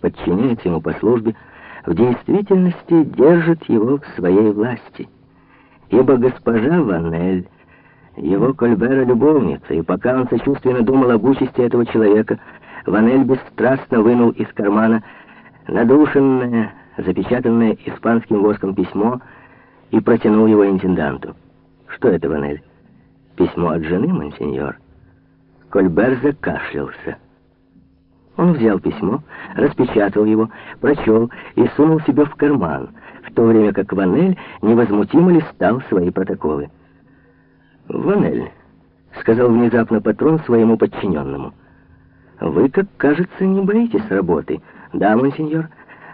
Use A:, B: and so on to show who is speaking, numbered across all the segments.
A: подчиняется ему по службе, в действительности держит его в своей власти. Ибо госпожа Ванель, его Кольбера любовница, и пока он сочувственно думал об участи этого человека, Ванель бесстрастно вынул из кармана надушенное, запечатанное испанским воском письмо и протянул его интенданту. «Что это, Ванель?» «Письмо от жены, монсеньор?» Кольбер закашлялся. Он взял письмо, распечатал его, прочел и сунул себе в карман, в то время как Ванель невозмутимо листал свои протоколы. «Ванель», — сказал внезапно патрон своему подчиненному, — «вы, как кажется, не боитесь работы». «Да, монсеньор,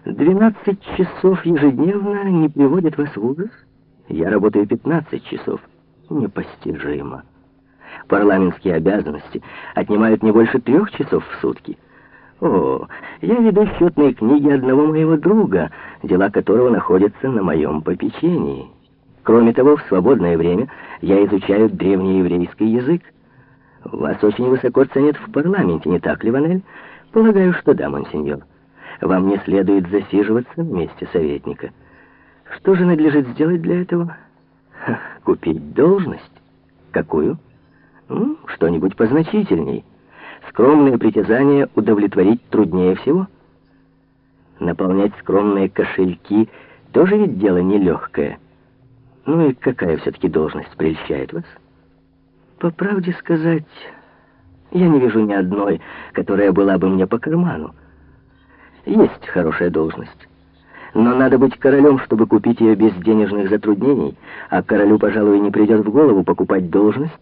A: двенадцать часов ежедневно не приводят вас в ужас? Я работаю пятнадцать часов. Непостижимо. Парламентские обязанности отнимают не больше трех часов в сутки». О, я веду счетные книги одного моего друга, дела которого находятся на моем попечении. Кроме того, в свободное время я изучаю древнееврейский язык. Вас очень высоко ценят в парламенте, не так ли, Ванель? Полагаю, что да, монсеньор. Вам не следует засиживаться на месте советника. Что же надлежит сделать для этого? Ха, купить должность. Какую? Ну, что-нибудь позначительней. Скромные притязания удовлетворить труднее всего. Наполнять скромные кошельки тоже ведь дело нелегкое. Ну и какая все-таки должность прельщает вас? По правде сказать, я не вижу ни одной, которая была бы мне по карману. Есть хорошая должность. Но надо быть королем, чтобы купить ее без денежных затруднений, а королю, пожалуй, не придет в голову покупать должность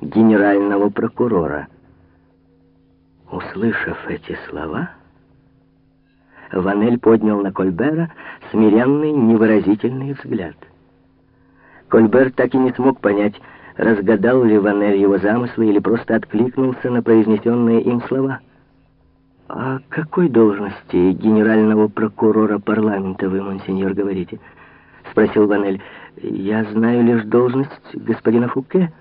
A: генерального прокурора. Услышав эти слова, Ванель поднял на Кольбера смиренный, невыразительный взгляд. Кольбер так и не смог понять, разгадал ли Ванель его замыслы или просто откликнулся на произнесенные им слова. «О какой должности генерального прокурора парламента вы, монсеньор, говорите?» — спросил Ванель. «Я знаю лишь должность господина Фуке.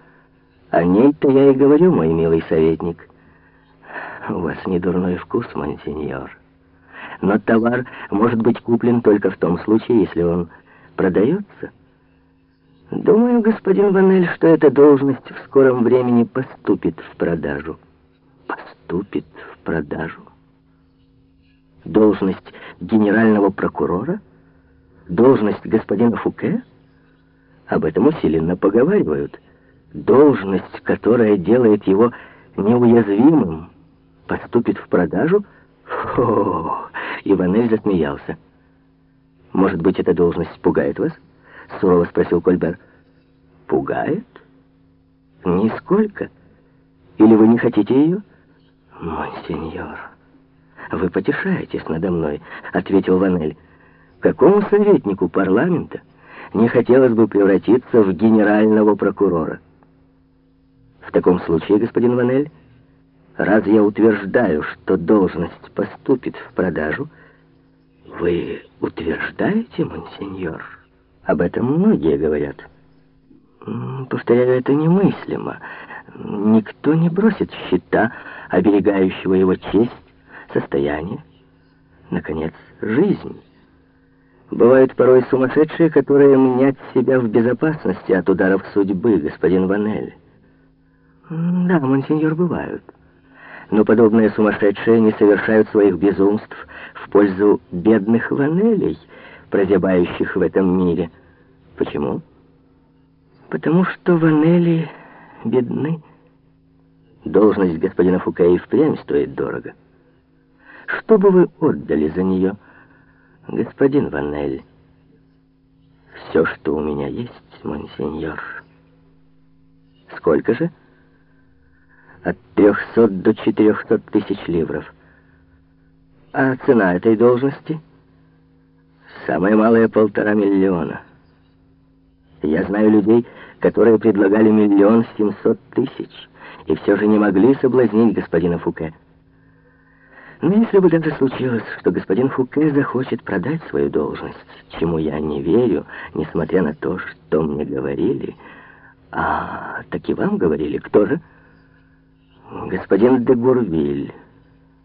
A: О ней-то я и говорю, мой милый советник». У вас не дурной вкус, монсеньор. Но товар может быть куплен только в том случае, если он продается. Думаю, господин Ванель, что эта должность в скором времени поступит в продажу. Поступит в продажу? Должность генерального прокурора? Должность господина Фуке? Об этом усиленно поговаривают. Должность, которая делает его неуязвимым, поступит в продажу? Фу! Иванель засмеялся. «Может быть, эта должность пугает вас?» — сурово спросил Кольбер. «Пугает? Нисколько. Или вы не хотите ее?» «Монсеньор, вы потешаетесь надо мной», — ответил Ванель. «Какому советнику парламента не хотелось бы превратиться в генерального прокурора?» «В таком случае, господин Ванель...» Раз я утверждаю, что должность поступит в продажу, вы утверждаете, монсеньор? Об этом многие говорят. Повторяю, это немыслимо. Никто не бросит щита, оберегающего его честь, состояние, наконец, жизнь. Бывают порой сумасшедшие, которые мнят себя в безопасности от ударов судьбы, господин Ванель. Да, монсеньор, бывают но подобные сумасшедшие не совершают своих безумств в пользу бедных ванелей, прозябающих в этом мире. Почему? Потому что ванели бедны. Должность господина Фуке и впрямь стоит дорого. Что бы вы отдали за нее, господин Ванель? Все, что у меня есть, монсеньор. Сколько же? От 300 до 400 тысяч ливров. А цена этой должности? Самая малая полтора миллиона. Я знаю людей, которые предлагали миллион семьсот тысяч, и все же не могли соблазнить господина Фуке. Но если бы даже случилось, что господин Фуке захочет продать свою должность, чему я не верю, несмотря на то, что мне говорили... А, так и вам говорили, кто же? Господин де Гурвиль.